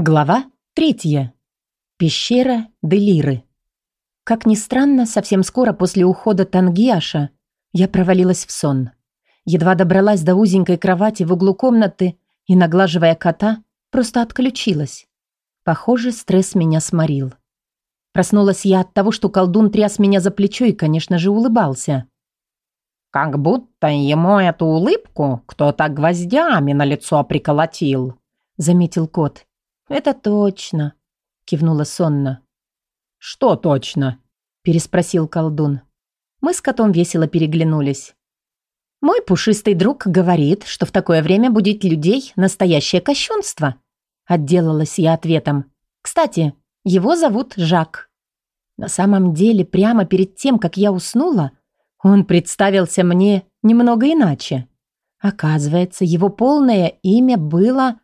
Глава третья. Пещера Делиры. Как ни странно, совсем скоро после ухода Тангиаша я провалилась в сон. Едва добралась до узенькой кровати в углу комнаты и, наглаживая кота, просто отключилась. Похоже, стресс меня сморил. Проснулась я от того, что колдун тряс меня за плечо и, конечно же, улыбался. «Как будто ему эту улыбку кто-то гвоздями на лицо приколотил», — заметил кот. «Это точно», — кивнула сонно. «Что точно?» — переспросил колдун. Мы с котом весело переглянулись. «Мой пушистый друг говорит, что в такое время будить людей — настоящее кощунство», — отделалась я ответом. «Кстати, его зовут Жак». На самом деле, прямо перед тем, как я уснула, он представился мне немного иначе. Оказывается, его полное имя было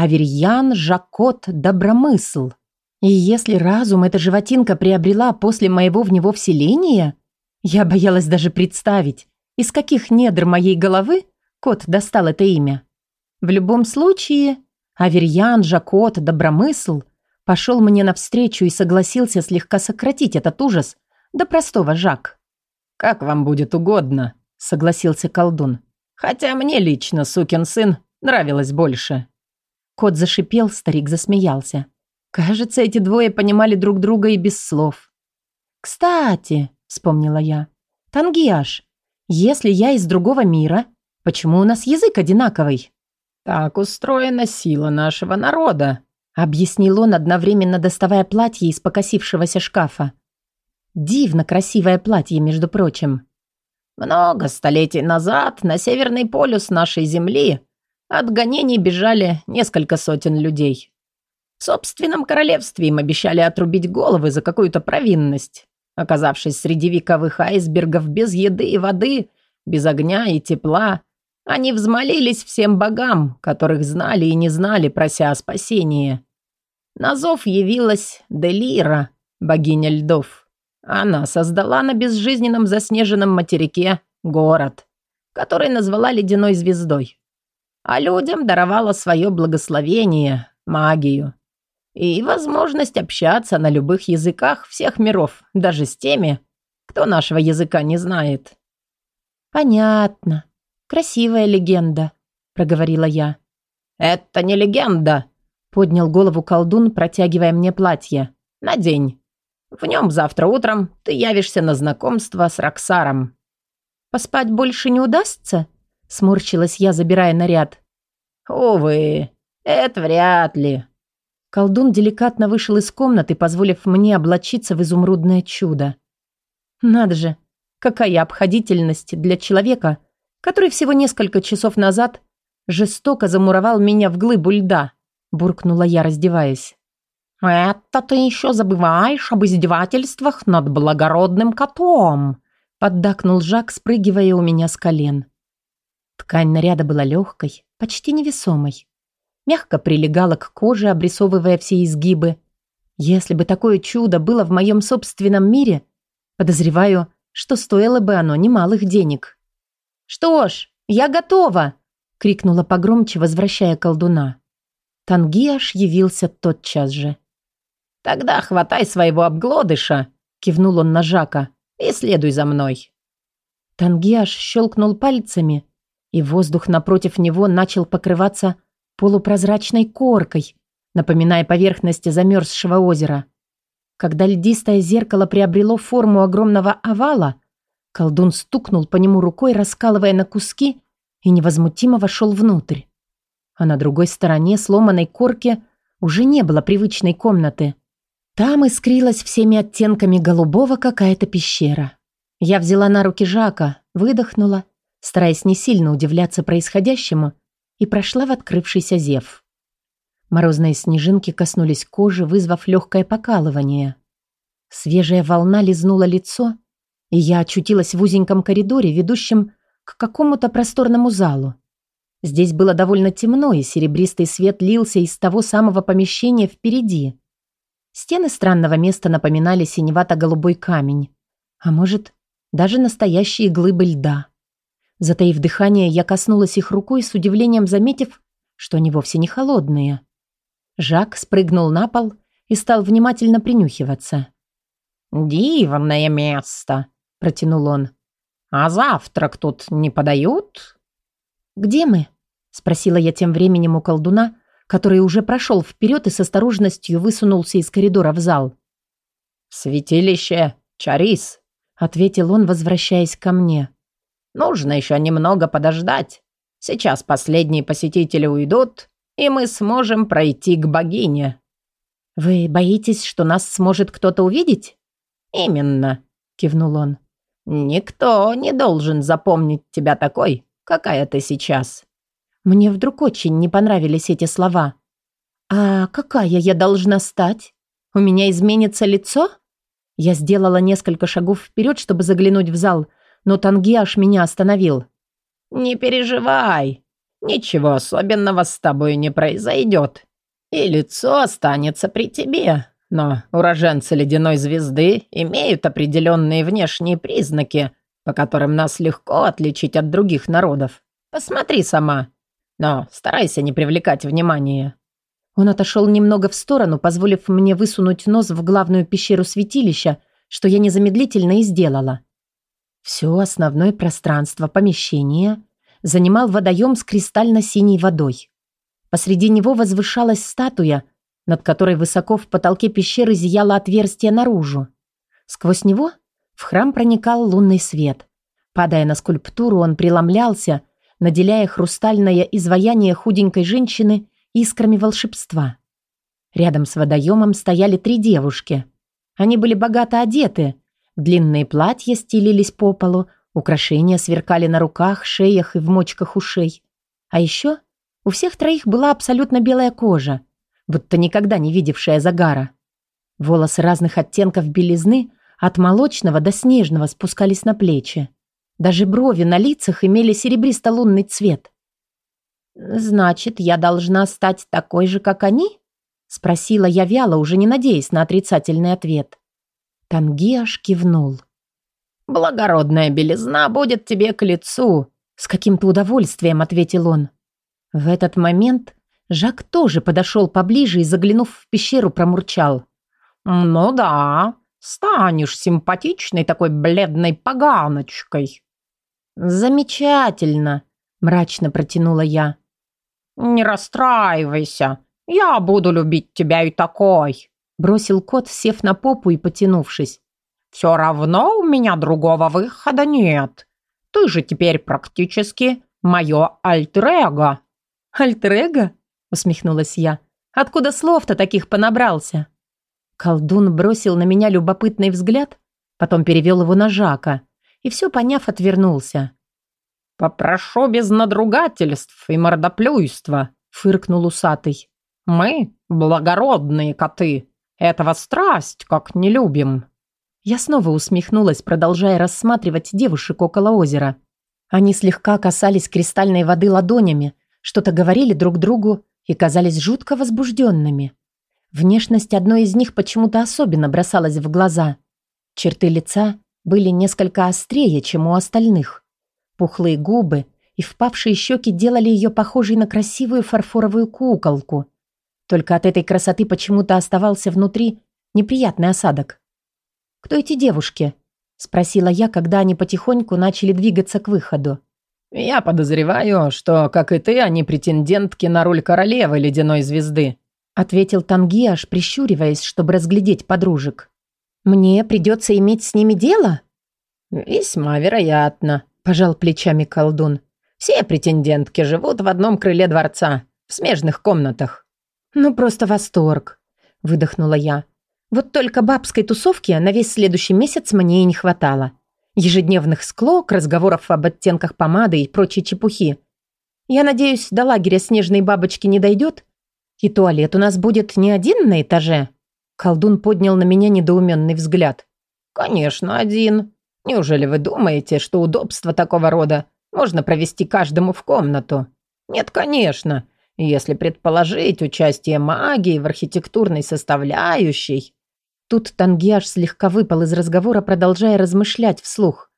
Аверьян Жакот Добромысл. И если разум эта животинка приобрела после моего в него вселения, я боялась даже представить, из каких недр моей головы кот достал это имя. В любом случае, Аверьян Жакот Добромысл пошел мне навстречу и согласился слегка сократить этот ужас до простого Жак. «Как вам будет угодно», — согласился колдун. «Хотя мне лично, сукин сын, нравилось больше». Кот зашипел, старик засмеялся. Кажется, эти двое понимали друг друга и без слов. «Кстати», — вспомнила я, — «Тангиаш, если я из другого мира, почему у нас язык одинаковый?» «Так устроена сила нашего народа», — объяснил он, одновременно доставая платье из покосившегося шкафа. Дивно красивое платье, между прочим. «Много столетий назад на Северный полюс нашей Земли от гонений бежали несколько сотен людей. В собственном королевстве им обещали отрубить головы за какую-то провинность. Оказавшись среди вековых айсбергов без еды и воды, без огня и тепла, они взмолились всем богам, которых знали и не знали, прося о спасении. На зов явилась Делира, богиня льдов. Она создала на безжизненном заснеженном материке город, который назвала ледяной звездой а людям даровала свое благословение, магию и возможность общаться на любых языках всех миров, даже с теми, кто нашего языка не знает. «Понятно. Красивая легенда», — проговорила я. «Это не легенда», — поднял голову колдун, протягивая мне платье. «Надень. В нем завтра утром ты явишься на знакомство с Роксаром». «Поспать больше не удастся?» Сморщилась я, забирая наряд. «Увы, это вряд ли». Колдун деликатно вышел из комнаты, позволив мне облачиться в изумрудное чудо. Надо же, какая обходительность для человека, который всего несколько часов назад жестоко замуровал меня в глыбу льда, буркнула я, раздеваясь. «Это ты еще забываешь об издевательствах над благородным котом», поддакнул Жак, спрыгивая у меня с колен. Ткань наряда была легкой, почти невесомой. Мягко прилегала к коже, обрисовывая все изгибы. Если бы такое чудо было в моем собственном мире, подозреваю, что стоило бы оно немалых денег. «Что ж, я готова!» — крикнула погромче, возвращая колдуна. Тангиаш явился тотчас же. «Тогда хватай своего обглодыша!» — кивнул он на Жака. «И следуй за мной!» Тангиаш щелкнул пальцами, и воздух напротив него начал покрываться полупрозрачной коркой, напоминая поверхность замерзшего озера. Когда льдистое зеркало приобрело форму огромного овала, колдун стукнул по нему рукой, раскалывая на куски, и невозмутимо вошел внутрь. А на другой стороне сломанной корки уже не было привычной комнаты. Там искрилась всеми оттенками голубого какая-то пещера. Я взяла на руки Жака, выдохнула стараясь не сильно удивляться происходящему, и прошла в открывшийся зев. Морозные снежинки коснулись кожи, вызвав легкое покалывание. Свежая волна лизнула лицо, и я очутилась в узеньком коридоре, ведущем к какому-то просторному залу. Здесь было довольно темно, и серебристый свет лился из того самого помещения впереди. Стены странного места напоминали синевато-голубой камень, а может, даже настоящие глыбы льда. Затаив дыхание, я коснулась их рукой с удивлением заметив, что они вовсе не холодные. Жак спрыгнул на пол и стал внимательно принюхиваться. «Дивное место», — протянул он. «А завтрак тут не подают?» «Где мы?» — спросила я тем временем у колдуна, который уже прошел вперед и с осторожностью высунулся из коридора в зал. «Святилище Чарис», — ответил он, возвращаясь ко мне. «Нужно еще немного подождать. Сейчас последние посетители уйдут, и мы сможем пройти к богине». «Вы боитесь, что нас сможет кто-то увидеть?» «Именно», — кивнул он. «Никто не должен запомнить тебя такой, какая ты сейчас». Мне вдруг очень не понравились эти слова. «А какая я должна стать? У меня изменится лицо?» Я сделала несколько шагов вперед, чтобы заглянуть в зал, но Тангиаш меня остановил. «Не переживай, ничего особенного с тобой не произойдет, и лицо останется при тебе. Но уроженцы ледяной звезды имеют определенные внешние признаки, по которым нас легко отличить от других народов. Посмотри сама. Но старайся не привлекать внимания». Он отошел немного в сторону, позволив мне высунуть нос в главную пещеру святилища, что я незамедлительно и сделала. Все основное пространство помещения занимал водоем с кристально-синей водой. Посреди него возвышалась статуя, над которой высоко в потолке пещеры зияло отверстие наружу. Сквозь него в храм проникал лунный свет. Падая на скульптуру, он преломлялся, наделяя хрустальное изваяние худенькой женщины искрами волшебства. Рядом с водоемом стояли три девушки. Они были богато одеты. Длинные платья стелились по полу, украшения сверкали на руках, шеях и в мочках ушей. А еще у всех троих была абсолютно белая кожа, будто никогда не видевшая загара. Волосы разных оттенков белизны от молочного до снежного спускались на плечи. Даже брови на лицах имели серебристо-лунный цвет. «Значит, я должна стать такой же, как они?» Спросила я вяло, уже не надеясь на отрицательный ответ. Тангиаш кивнул. «Благородная белизна будет тебе к лицу», — с каким-то удовольствием ответил он. В этот момент Жак тоже подошел поближе и, заглянув в пещеру, промурчал. «Ну да, станешь симпатичной такой бледной поганочкой». «Замечательно», — мрачно протянула я. «Не расстраивайся, я буду любить тебя и такой», — бросил кот, сев на попу и потянувшись. «Все равно у меня другого выхода нет. Ты же теперь практически мое альтер-эго». «Альтер-эго?» — усмехнулась я. «Откуда слов-то таких понабрался?» Колдун бросил на меня любопытный взгляд, потом перевел его на Жака и все поняв, отвернулся. «Попрошу без надругательств и мордоплюйства», — фыркнул усатый. «Мы, благородные коты, этого страсть как не любим». Я снова усмехнулась, продолжая рассматривать девушек около озера. Они слегка касались кристальной воды ладонями, что-то говорили друг другу и казались жутко возбужденными. Внешность одной из них почему-то особенно бросалась в глаза. Черты лица были несколько острее, чем у остальных. Пухлые губы и впавшие щеки делали ее похожей на красивую фарфоровую куколку. Только от этой красоты почему-то оставался внутри неприятный осадок. «Кто эти девушки?» — спросила я, когда они потихоньку начали двигаться к выходу. «Я подозреваю, что, как и ты, они претендентки на роль королевы ледяной звезды», — ответил Тангиаш, прищуриваясь, чтобы разглядеть подружек. «Мне придется иметь с ними дело?» «Весьма вероятно», – пожал плечами колдун. «Все претендентки живут в одном крыле дворца, в смежных комнатах». «Ну, просто восторг», – выдохнула я. «Вот только бабской тусовки на весь следующий месяц мне и не хватало. Ежедневных склок, разговоров об оттенках помады и прочей чепухи. Я надеюсь, до лагеря снежной бабочки не дойдет, и туалет у нас будет не один на этаже». Колдун поднял на меня недоуменный взгляд. «Конечно, один. Неужели вы думаете, что удобство такого рода можно провести каждому в комнату? Нет, конечно. Если предположить участие магии в архитектурной составляющей...» Тут Тангиаш слегка выпал из разговора, продолжая размышлять вслух.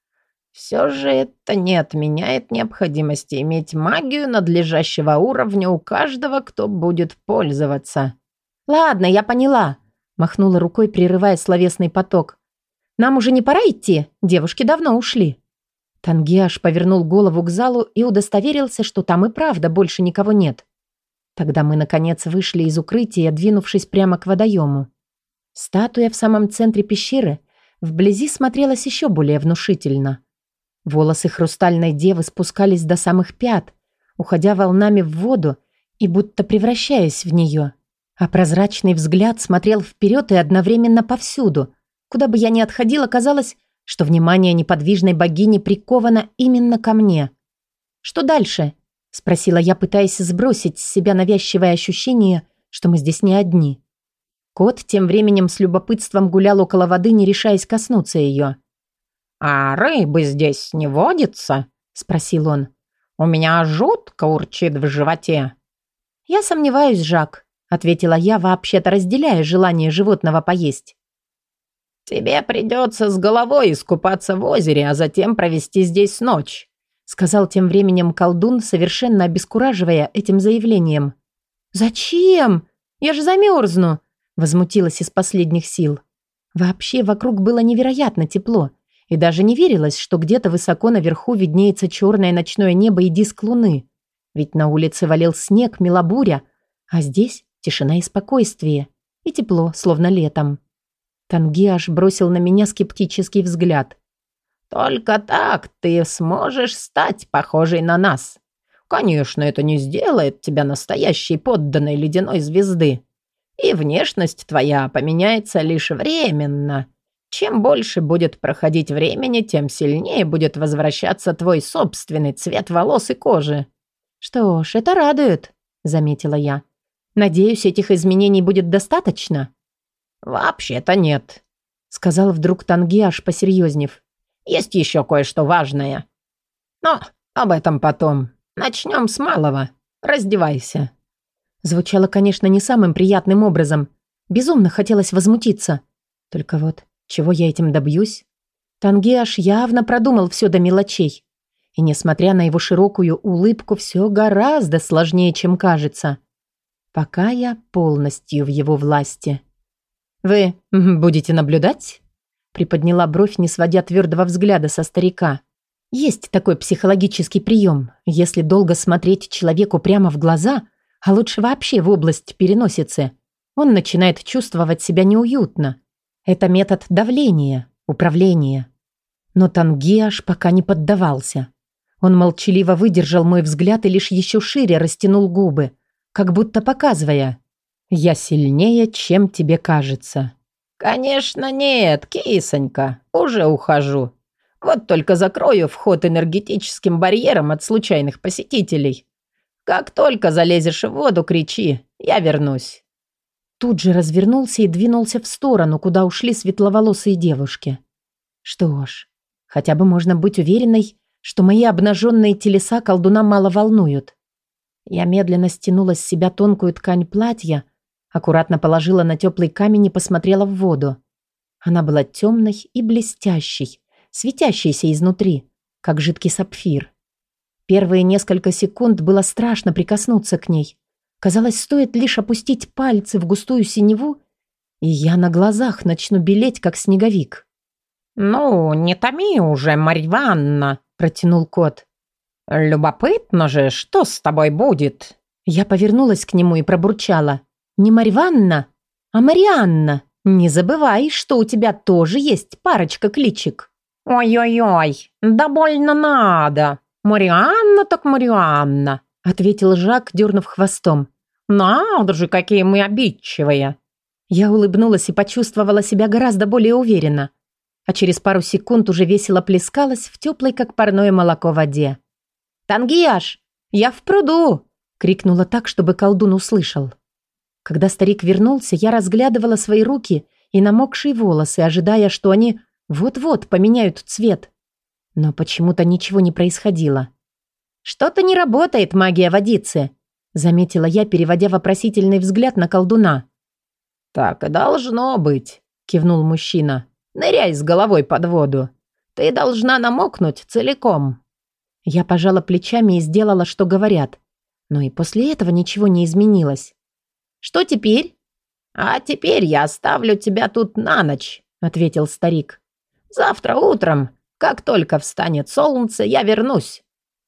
«Все же это не отменяет необходимости иметь магию надлежащего уровня у каждого, кто будет пользоваться». «Ладно, я поняла», – махнула рукой, прерывая словесный поток. «Нам уже не пора идти? Девушки давно ушли». Тангиаш повернул голову к залу и удостоверился, что там и правда больше никого нет. Тогда мы, наконец, вышли из укрытия, двинувшись прямо к водоему. Статуя в самом центре пещеры вблизи смотрелась еще более внушительно. Волосы хрустальной девы спускались до самых пят, уходя волнами в воду и будто превращаясь в нее. А прозрачный взгляд смотрел вперед и одновременно повсюду. Куда бы я ни отходила, казалось, что внимание неподвижной богини приковано именно ко мне. «Что дальше?» – спросила я, пытаясь сбросить с себя навязчивое ощущение, что мы здесь не одни. Кот тем временем с любопытством гулял около воды, не решаясь коснуться ее. «А рыбы здесь не водится?» – спросил он. «У меня жутко урчит в животе». «Я сомневаюсь, Жак», – ответила я, вообще-то разделяя желание животного поесть. «Тебе придется с головой искупаться в озере, а затем провести здесь ночь», – сказал тем временем колдун, совершенно обескураживая этим заявлением. «Зачем? Я же замерзну», – возмутилась из последних сил. Вообще вокруг было невероятно тепло. И даже не верилось, что где-то высоко наверху виднеется черное ночное небо и диск луны. Ведь на улице валил снег, мелобуря, а здесь тишина и спокойствие. И тепло, словно летом. Тангиаш бросил на меня скептический взгляд. «Только так ты сможешь стать похожей на нас. Конечно, это не сделает тебя настоящей подданной ледяной звезды. И внешность твоя поменяется лишь временно. Чем больше будет проходить времени, тем сильнее будет возвращаться твой собственный цвет волос и кожи. Что ж, это радует, заметила я. Надеюсь, этих изменений будет достаточно. Вообще-то нет, сказал вдруг Тангиаш, посерьезнев. Есть еще кое-что важное. Но об этом потом. Начнем с малого. Раздевайся. Звучало, конечно, не самым приятным образом. Безумно хотелось возмутиться. Только вот чего я этим добьюсь? Тангиаш явно продумал все до мелочей. И несмотря на его широкую улыбку, все гораздо сложнее, чем кажется. Пока я полностью в его власти. «Вы будете наблюдать?» Приподняла бровь, не сводя твердого взгляда со старика. Есть такой психологический прием. Если долго смотреть человеку прямо в глаза, а лучше вообще в область переносицы, он начинает чувствовать себя неуютно. Это метод давления, управления. Но Тангиаш пока не поддавался. Он молчаливо выдержал мой взгляд и лишь еще шире растянул губы, как будто показывая «Я сильнее, чем тебе кажется». «Конечно нет, кисонька, уже ухожу. Вот только закрою вход энергетическим барьером от случайных посетителей. Как только залезешь в воду, кричи, я вернусь». Тут же развернулся и двинулся в сторону, куда ушли светловолосые девушки. Что ж, хотя бы можно быть уверенной, что мои обнаженные телеса колдуна мало волнуют. Я медленно стянула с себя тонкую ткань платья, аккуратно положила на теплый камень и посмотрела в воду. Она была темной и блестящей, светящейся изнутри, как жидкий сапфир. Первые несколько секунд было страшно прикоснуться к ней, Казалось, стоит лишь опустить пальцы в густую синеву, и я на глазах начну белеть, как снеговик. «Ну, не томи уже, Марья Ивановна», — протянул кот. «Любопытно же, что с тобой будет?» Я повернулась к нему и пробурчала. «Не Марья а Марианна. Не забывай, что у тебя тоже есть парочка кличек». «Ой-ой-ой, да больно надо. Марианна так Марианна ответил Жак, дернув хвостом. «Надо же, какие мы обидчивые!» Я улыбнулась и почувствовала себя гораздо более уверенно, а через пару секунд уже весело плескалась в теплой, как парное молоко, воде. «Тангияш, я в пруду!» — крикнула так, чтобы колдун услышал. Когда старик вернулся, я разглядывала свои руки и намокшие волосы, ожидая, что они вот-вот поменяют цвет. Но почему-то ничего не происходило. «Что-то не работает магия водицы», — заметила я, переводя вопросительный взгляд на колдуна. «Так и должно быть», — кивнул мужчина. «Ныряй с головой под воду. Ты должна намокнуть целиком». Я пожала плечами и сделала, что говорят. Но и после этого ничего не изменилось. «Что теперь?» «А теперь я оставлю тебя тут на ночь», — ответил старик. «Завтра утром, как только встанет солнце, я вернусь.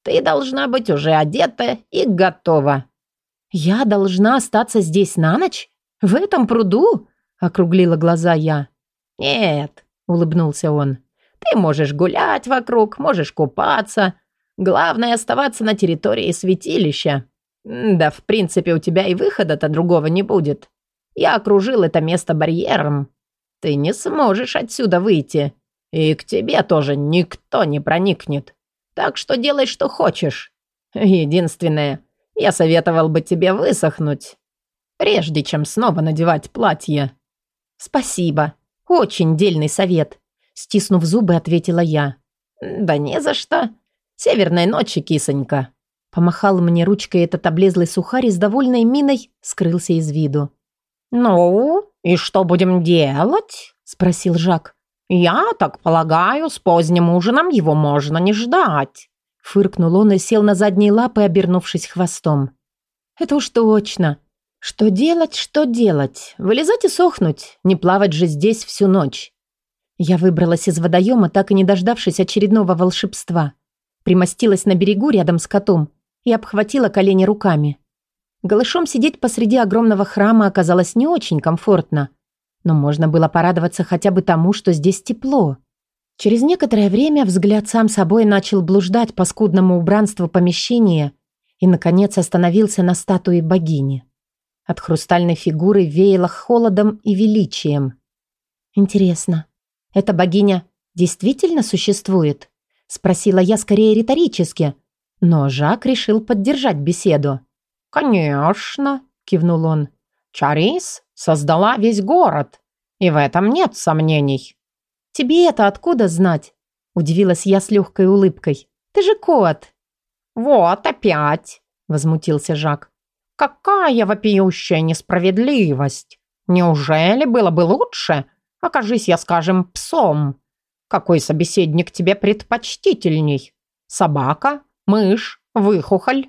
Ты должна быть уже одета и готова». «Я должна остаться здесь на ночь? В этом пруду?» — округлила глаза я. «Нет», — улыбнулся он. «Ты можешь гулять вокруг, можешь купаться. Главное — оставаться на территории святилища. Да, в принципе, у тебя и выхода-то другого не будет. Я окружил это место барьером. Ты не сможешь отсюда выйти. И к тебе тоже никто не проникнет. Так что делай, что хочешь. Единственное, я советовал бы тебе высохнуть, прежде чем снова надевать платье». «Спасибо. Очень дельный совет», — стиснув зубы, ответила я. «Да не за что. Северной ночи, кисонька». Помахал мне ручкой этот облезлый сухарь и с довольной миной скрылся из виду. «Ну, и что будем делать?» — спросил Жак. «Я так полагаю, с поздним ужином его можно не ждать». Фыркнул он и сел на задние лапы, обернувшись хвостом. «Это уж точно. Что делать, что делать? Вылезать и сохнуть, не плавать же здесь всю ночь». Я выбралась из водоема, так и не дождавшись очередного волшебства. Примостилась на берегу рядом с котом и обхватила колени руками. Голышом сидеть посреди огромного храма оказалось не очень комфортно, но можно было порадоваться хотя бы тому, что здесь тепло. Через некоторое время взгляд сам собой начал блуждать по скудному убранству помещения и, наконец, остановился на статуе богини. От хрустальной фигуры веяло холодом и величием. «Интересно, эта богиня действительно существует?» – спросила я скорее риторически, но Жак решил поддержать беседу. «Конечно», – кивнул он. «Чарис создала весь город, и в этом нет сомнений». «Тебе это откуда знать?» – удивилась я с легкой улыбкой. «Ты же кот!» «Вот опять!» – возмутился Жак. «Какая вопиющая несправедливость! Неужели было бы лучше, окажись я, скажем, псом? Какой собеседник тебе предпочтительней? Собака «Мышь, выхухоль».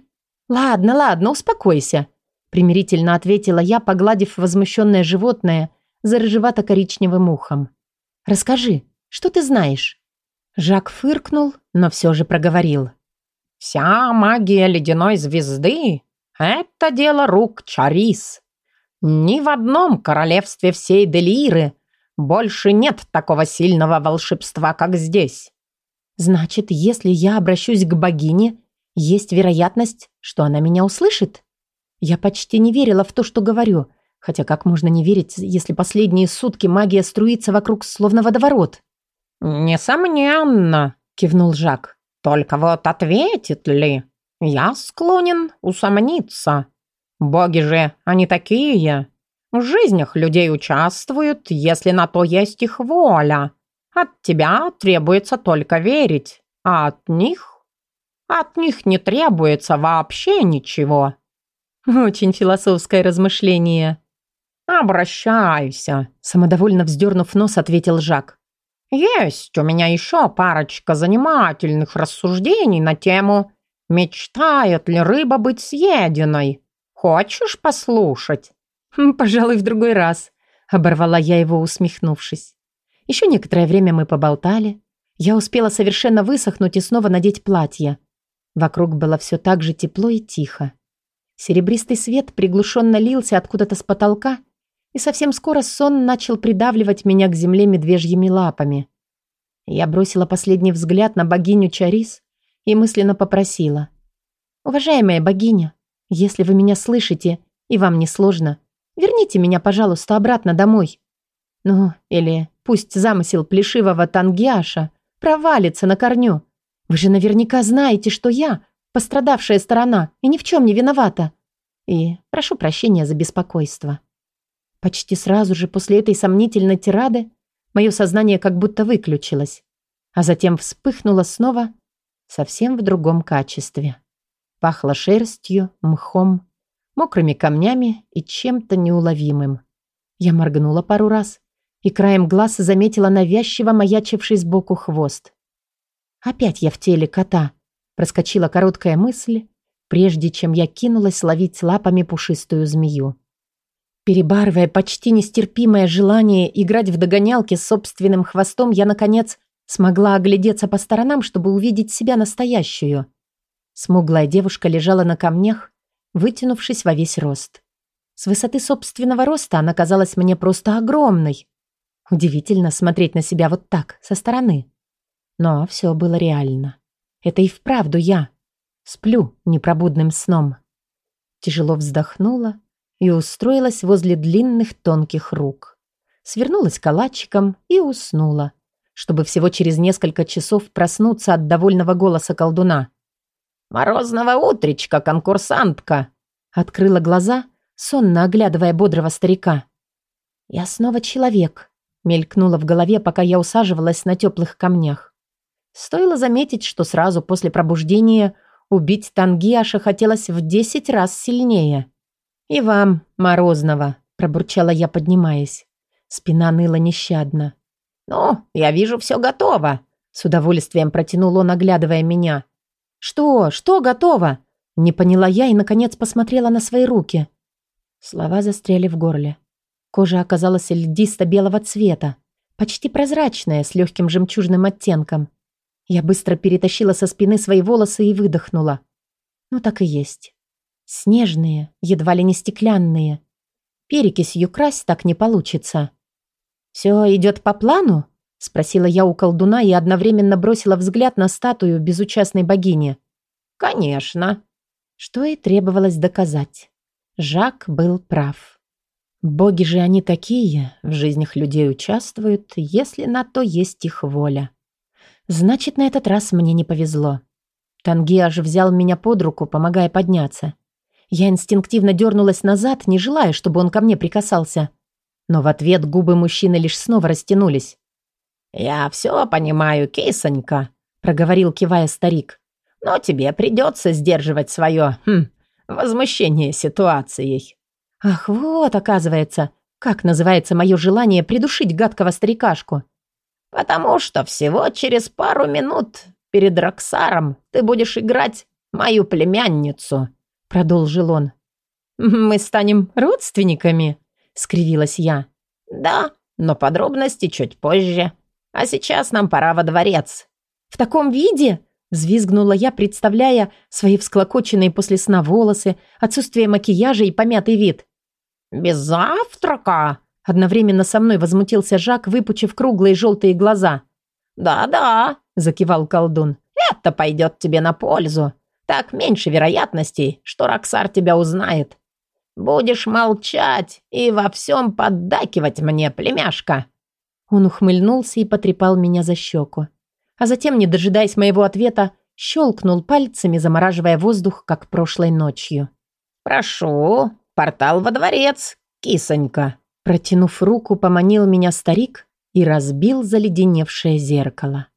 «Ладно, ладно, успокойся», — примирительно ответила я, погладив возмущенное животное за рыжевато-коричневым ухом. «Расскажи, что ты знаешь?» Жак фыркнул, но все же проговорил. «Вся магия ледяной звезды — это дело рук Чарис. Ни в одном королевстве всей Делиры больше нет такого сильного волшебства, как здесь. Значит, если я обращусь к богине, есть вероятность, что она меня услышит? Я почти не верила в то, что говорю, хотя как можно не верить, если последние сутки магия струится вокруг словно водоворот? «Несомненно», — кивнул Жак. «Только вот ответит ли? Я склонен усомниться. Боги же, они такие. В жизнях людей участвуют, если на то есть их воля. От тебя требуется только верить, а от них... От них не требуется вообще ничего». «Очень философское размышление». «Обращайся», — самодовольно вздернув нос, ответил Жак. «Есть у меня еще парочка занимательных рассуждений на тему «Мечтает ли рыба быть съеденной?» Хочешь послушать?» «Пожалуй, в другой раз», — оборвала я его, усмехнувшись. Еще некоторое время мы поболтали. Я успела совершенно высохнуть и снова надеть платье. Вокруг было все так же тепло и тихо. Серебристый свет приглушенно лился откуда-то с потолка, и совсем скоро сон начал придавливать меня к земле медвежьими лапами. Я бросила последний взгляд на богиню Чарис и мысленно попросила. «Уважаемая богиня, если вы меня слышите и вам не сложно, верните меня, пожалуйста, обратно домой. Ну, или пусть замысел плешивого Тангиаша провалится на корню. Вы же наверняка знаете, что я пострадавшая сторона и ни в чем не виновата. И прошу прощения за беспокойство. Почти сразу же после этой сомнительной тирады мое сознание как будто выключилось, а затем вспыхнуло снова совсем в другом качестве. Пахло шерстью, мхом, мокрыми камнями и чем-то неуловимым. Я моргнула пару раз и краем глаз заметила навязчиво маячивший сбоку хвост. Опять я в теле кота. Проскочила короткая мысль, прежде чем я кинулась ловить лапами пушистую змею. Перебарывая почти нестерпимое желание играть в догонялки с собственным хвостом, я, наконец, смогла оглядеться по сторонам, чтобы увидеть себя настоящую. Смуглая девушка лежала на камнях, вытянувшись во весь рост. С высоты собственного роста она казалась мне просто огромной. Удивительно смотреть на себя вот так, со стороны. Но все было реально. Это и вправду я. Сплю непробудным сном. Тяжело вздохнула и устроилась возле длинных тонких рук. Свернулась калачиком и уснула, чтобы всего через несколько часов проснуться от довольного голоса колдуна. «Морозного утречка, конкурсантка!» Открыла глаза, сонно оглядывая бодрого старика. «Я снова человек», — мелькнула в голове, пока я усаживалась на теплых камнях. Стоило заметить, что сразу после пробуждения убить Тангиаша хотелось в десять раз сильнее. «И вам, Морозного», — пробурчала я, поднимаясь. Спина ныла нещадно. «Ну, я вижу, все готово», — с удовольствием протянул он, оглядывая меня. «Что? Что готово?» Не поняла я и, наконец, посмотрела на свои руки. Слова застряли в горле. Кожа оказалась льдисто-белого цвета, почти прозрачная, с легким жемчужным оттенком. Я быстро перетащила со спины свои волосы и выдохнула. Ну, так и есть. Снежные, едва ли не стеклянные. Перекисью красть так не получится. «Все идет по плану?» — спросила я у колдуна и одновременно бросила взгляд на статую безучастной богини. «Конечно», что и требовалось доказать. Жак был прав. Боги же они такие, в жизнях людей участвуют, если на то есть их воля. Значит, на этот раз мне не повезло. Тангиаш взял меня под руку, помогая подняться. Я инстинктивно дернулась назад, не желая, чтобы он ко мне прикасался. Но в ответ губы мужчины лишь снова растянулись. «Я все понимаю, кисонька», — проговорил, кивая старик. «Но тебе придется сдерживать свое, хм, возмущение ситуацией». «Ах, вот, оказывается, как называется мое желание придушить гадкого старикашку». «Потому что всего через пару минут перед Роксаром ты будешь играть мою племянницу», — продолжил он. «Мы станем родственниками?» — скривилась я. «Да, но подробности чуть позже. А сейчас нам пора во дворец». «В таком виде?» — взвизгнула я, представляя свои всклокоченные после сна волосы, отсутствие макияжа и помятый вид. «Без завтрака?» Одновременно со мной возмутился Жак, выпучив круглые желтые глаза. «Да-да», — закивал колдун. «Это пойдет тебе на пользу. Так меньше вероятностей, что Роксар тебя узнает. Будешь молчать и во всем поддакивать мне, племяшка». Он ухмыльнулся и потрепал меня за щеку. А затем, не дожидаясь моего ответа, щелкнул пальцами, замораживая воздух, как прошлой ночью. «Прошу, портал во дворец, кисонька». Протянув руку, поманил меня старик и разбил заледеневшее зеркало.